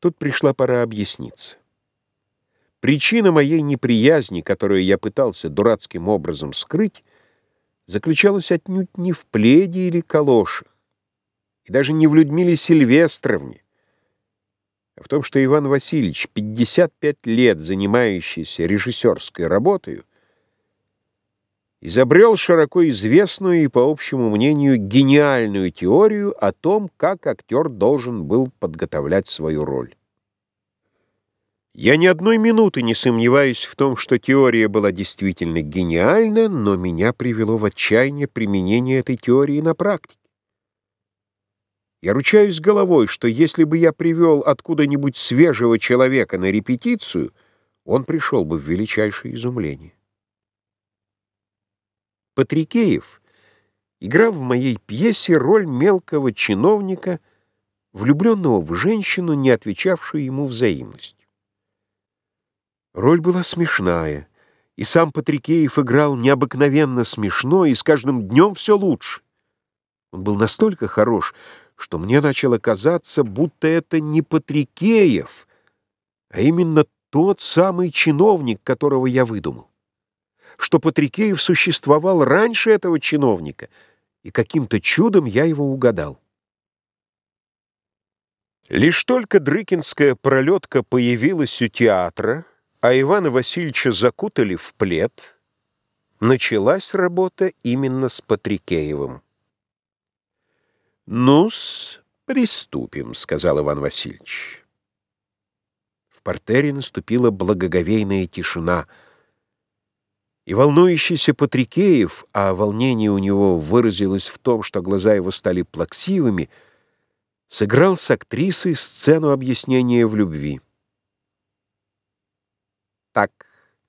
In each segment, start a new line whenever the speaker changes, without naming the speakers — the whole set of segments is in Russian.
Тут пришла пора объясниться. Причина моей неприязни, которую я пытался дурацким образом скрыть, заключалась отнюдь не в пледе или калошах, и даже не в Людмиле Сильвестровне, а в том, что Иван Васильевич, 55 лет занимающийся режиссерской работой, изобрел широко известную и, по общему мнению, гениальную теорию о том, как актер должен был подготовлять свою роль. Я ни одной минуты не сомневаюсь в том, что теория была действительно гениальна, но меня привело в отчаяние применение этой теории на практике. Я ручаюсь головой, что если бы я привел откуда-нибудь свежего человека на репетицию, он пришел бы в величайшее изумление. Патрикеев играл в моей пьесе роль мелкого чиновника, влюбленного в женщину, не отвечавшую ему взаимностью. Роль была смешная, и сам Патрикеев играл необыкновенно смешно, и с каждым днем все лучше. Он был настолько хорош, что мне начало казаться, будто это не Патрикеев, а именно тот самый чиновник, которого я выдумал что Патрикеев существовал раньше этого чиновника, и каким-то чудом я его угадал. Лишь только Дрыкинская пролетка появилась у театра, а Ивана Васильевича закутали в плед, началась работа именно с Патрикеевым. «Ну-с, приступим», — сказал Иван Васильевич. В портере наступила благоговейная тишина — и волнующийся Патрикеев, а волнение у него выразилось в том, что глаза его стали плаксивыми, сыграл с актрисой сцену объяснения в любви. «Так»,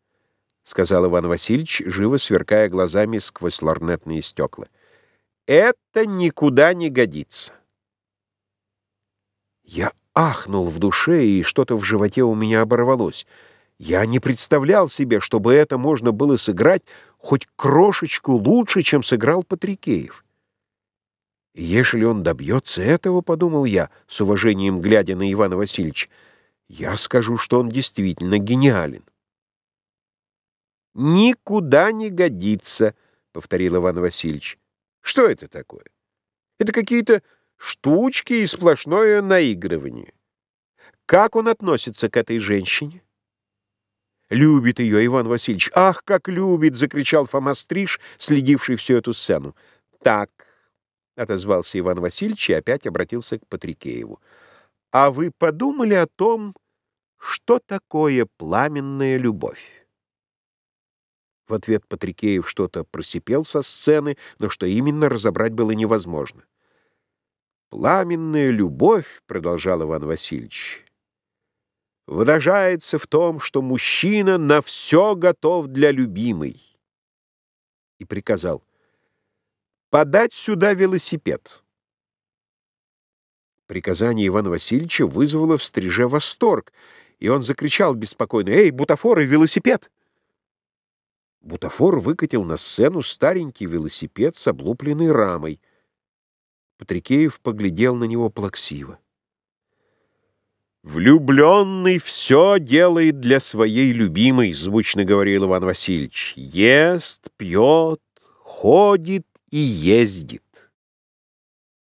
— сказал Иван Васильевич, живо сверкая глазами сквозь лорнетные стекла, — «это никуда не годится». Я ахнул в душе, и что-то в животе у меня оборвалось — я не представлял себе, чтобы это можно было сыграть хоть крошечку лучше, чем сыграл Патрикеев. И ежели он добьется этого, — подумал я, с уважением глядя на Ивана Васильевича, — я скажу, что он действительно гениален. «Никуда не годится», — повторил Иван Васильевич. «Что это такое? Это какие-то штучки и сплошное наигрывание. Как он относится к этой женщине?» Любит ее Иван Васильевич. Ах, как любит! закричал Фома Стриж, следивший всю эту сцену. Так, отозвался Иван Васильевич и опять обратился к Патрикееву. А вы подумали о том, что такое пламенная любовь? В ответ Патрикеев что-то просипел со сцены, но что именно разобрать было невозможно. «Пламенная любовь», — продолжал Иван Васильевич, выражается в том, что мужчина на все готов для любимой. И приказал подать сюда велосипед. Приказание Ивана Васильевича вызвало в стриже восторг, и он закричал беспокойно «Эй, бутафоры, велосипед!» Бутафор выкатил на сцену старенький велосипед с облупленной рамой. Патрикеев поглядел на него плаксиво. «Влюбленный все делает для своей любимой», — звучно говорил Иван Васильевич. «Ест, пьет, ходит и ездит».